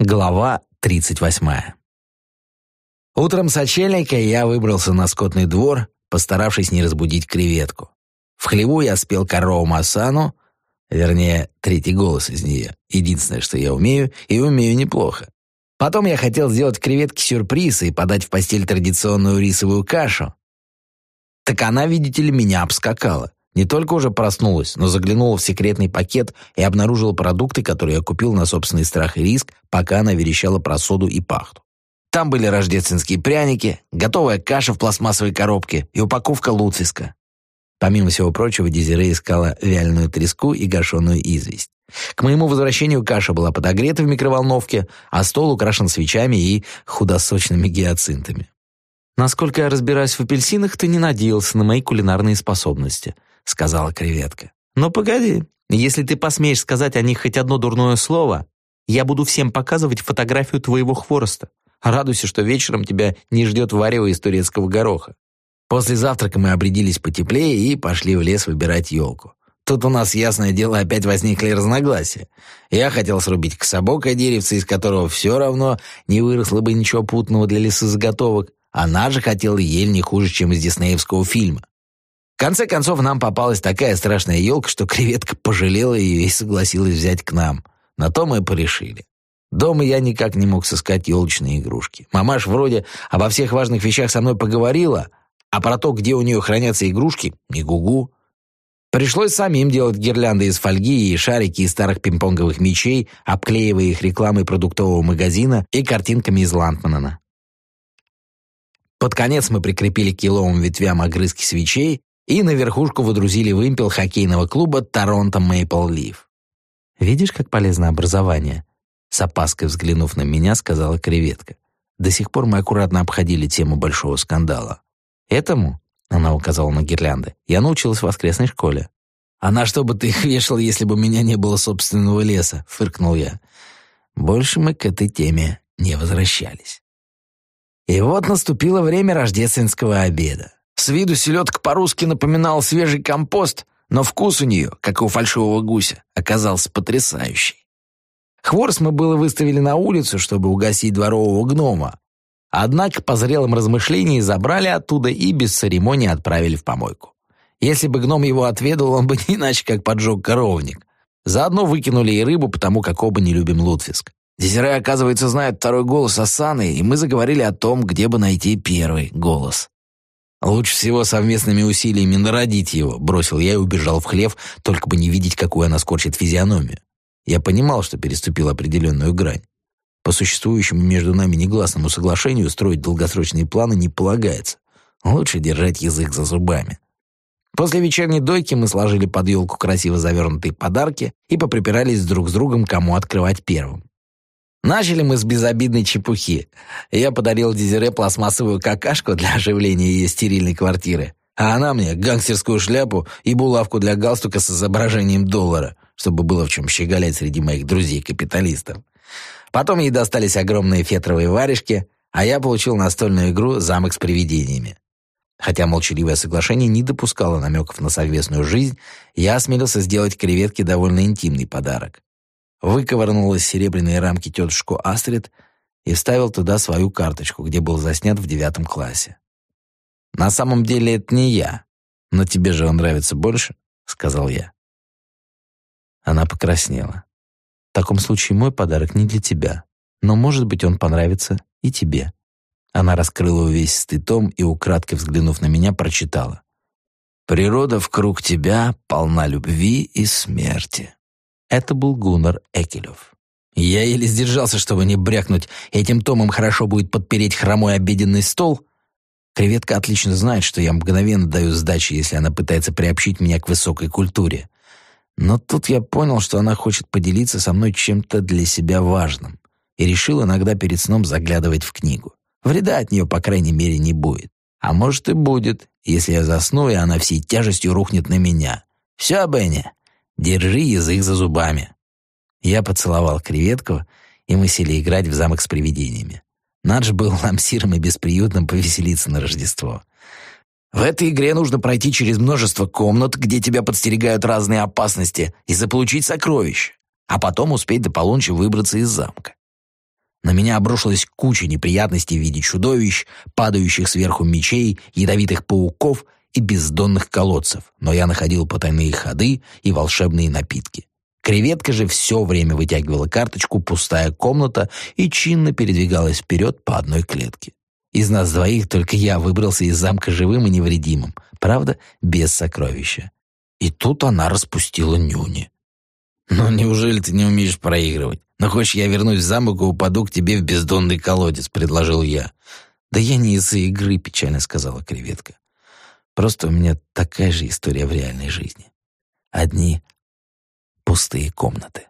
Глава 38. Утром сочельника я выбрался на скотный двор, постаравшись не разбудить креветку. В хлеву я спел корову Масану, вернее, третий голос из нее. Единственное, что я умею, и умею неплохо. Потом я хотел сделать креветке сюрприз и подать в постель традиционную рисовую кашу. Так она, видите ли, меня обскакала. Не только уже проснулась, но заглянула в секретный пакет и обнаружила продукты, которые я купил на собственный страх и риск, пока она верещала про соду и пахту. Там были рождественские пряники, готовая каша в пластмассовой коробке и упаковка луциска. Помимо всего прочего, Дезире искала вяленую треску и гашеную известь. К моему возвращению каша была подогрета в микроволновке, а стол украшен свечами и худосочными гиацинтами. Насколько я разбираюсь в апельсинах, ты не надеялся на мои кулинарные способности — сказала креветка. «Но погоди, если ты посмеешь сказать о них хоть одно дурное слово, я буду всем показывать фотографию твоего хвороста. Радуйся, что вечером тебя не ждет варево из турецкого гороха». После завтрака мы обрядились потеплее и пошли в лес выбирать елку. Тут у нас, ясное дело, опять возникли разногласия. Я хотел срубить кособокое деревце, из которого все равно не выросло бы ничего путного для лесозаготовок. Она же хотела ель не хуже, чем из диснеевского фильма. Конце концов, нам попалась такая страшная елка, что креветка пожалела ее и согласилась взять к нам. На то мы и порешили. Дома я никак не мог сыскать елочные игрушки. Мамаш вроде обо всех важных вещах со мной поговорила, а про то, где у нее хранятся игрушки, не гугу. Пришлось самим делать гирлянды из фольги и шарики из старых пинг-понговых мячей, обклеивая их рекламой продуктового магазина и картинками из Лантманена. Под конец мы прикрепили к еловым ветвям огрызки свечей и на верхушку водрузили вымпел хоккейного клуба «Торонто Мейпл Лив». «Видишь, как полезно образование?» С опаской взглянув на меня, сказала креветка. До сих пор мы аккуратно обходили тему большого скандала. «Этому?» — она указала на гирлянды. «Я научилась в воскресной школе». «А на что бы ты их вешал, если бы у меня не было собственного леса?» — фыркнул я. Больше мы к этой теме не возвращались. И вот наступило время рождественского обеда. С виду селедка по-русски напоминала свежий компост, но вкус у нее, как и у фальшивого гуся, оказался потрясающий. Хворост мы было выставили на улицу, чтобы угасить дворового гнома. Однако по зрелым размышлениям забрали оттуда и без церемонии отправили в помойку. Если бы гном его отведал, он бы не иначе как поджег коровник. Заодно выкинули и рыбу, потому как оба не любим лутфиск. Дезире, оказывается, знает второй голос Асаны, и мы заговорили о том, где бы найти первый голос. Лучше всего совместными усилиями народить его, бросил я и убежал в хлев, только бы не видеть, какую она скорчит физиономию. Я понимал, что переступил определенную грань. По существующему между нами негласному соглашению строить долгосрочные планы не полагается. Лучше держать язык за зубами. После вечерней дойки мы сложили под елку красиво завернутые подарки и поприпирались друг с другом, кому открывать первым. Начали мы с безобидной чепухи. Я подарил Дезире пластмассовую какашку для оживления ее стерильной квартиры, а она мне гангстерскую шляпу и булавку для галстука с изображением доллара, чтобы было в чем щеголять среди моих друзей-капиталистов. Потом ей достались огромные фетровые варежки, а я получил настольную игру «Замок с привидениями». Хотя молчаливое соглашение не допускало намеков на совместную жизнь, я осмелился сделать креветке довольно интимный подарок выковырнул из серебряной рамки тетушку Астрид и вставил туда свою карточку, где был заснят в девятом классе. «На самом деле это не я, но тебе же он нравится больше», — сказал я. Она покраснела. «В таком случае мой подарок не для тебя, но, может быть, он понравится и тебе». Она раскрыла увесистый том и, украдкой взглянув на меня, прочитала. «Природа в круг тебя полна любви и смерти». Это был Гуннар Экелев. Я еле сдержался, чтобы не брякнуть. Этим томом хорошо будет подпереть хромой обеденный стол. Креветка отлично знает, что я мгновенно даю сдачи, если она пытается приобщить меня к высокой культуре. Но тут я понял, что она хочет поделиться со мной чем-то для себя важным, и решил иногда перед сном заглядывать в книгу. Вреда от нее, по крайней мере, не будет. А может и будет, если я засну, и она всей тяжестью рухнет на меня. Все, Бенни, Держи язык за зубами». Я поцеловал креветку, и мы сели играть в замок с привидениями. Надж был ламсиром и бесприютным повеселиться на Рождество. В этой игре нужно пройти через множество комнат, где тебя подстерегают разные опасности, и заполучить сокровища, а потом успеть до полуночи выбраться из замка. На меня обрушилась куча неприятностей в виде чудовищ, падающих сверху мечей, ядовитых пауков и бездонных колодцев, но я находил потайные ходы и волшебные напитки. Креветка же все время вытягивала карточку «Пустая комната» и чинно передвигалась вперед по одной клетке. Из нас двоих только я выбрался из замка живым и невредимым, правда, без сокровища. И тут она распустила нюни. «Ну, неужели ты не умеешь проигрывать? Ну, хочешь, я вернусь в замок и упаду к тебе в бездонный колодец?» — предложил я. «Да я не из-за игры», — печально сказала креветка. «Просто у меня такая же история в реальной жизни. Одни пустые комнаты».